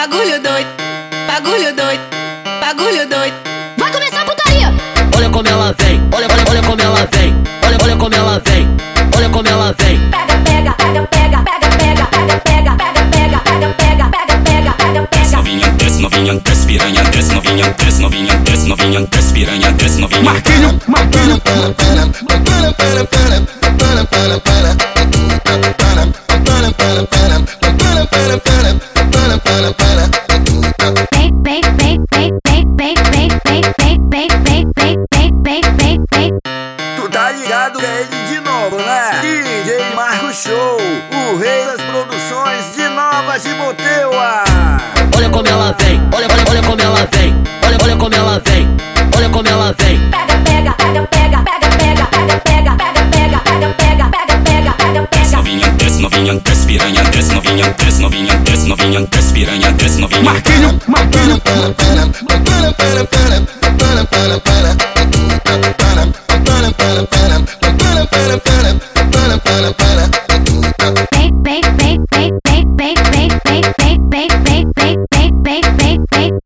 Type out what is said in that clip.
bagulho doido, bagulho doido, bagulho doido. Vai começar a putaria! Olha como ela vem, olha, olha, olha como ela vem, olha, olha como ela vem, olha como ela vem. Pega, pega, pega, pega, pega, pega, pega, pega, pega, pega, pega, pega, pega, pega, pega, pega. Novinha, desce, novinha, desce, piranha, desce, novinha, desce, novinha, desce, novinha, desce, piranha, desce, novinha. Marquinho, Marquinho. Vem, ele de novo, né? DJ Marco Show, o rei das produções de Nova Gimoteua. Olha como ela vem, olha, olha, olha como ela vem, olha, olha como ela vem, olha como ela vem. Pega, pega, pega, pega, pega, pega, pega, pega, pega, pega, pega, pega, pega, pega, pega, pega. Novinha, desce, novinha, desce, piranha, desce, novinha, desce, novinha, desce, novinha, desce, piranha, desce, novinha. Marquinho, Marquinho.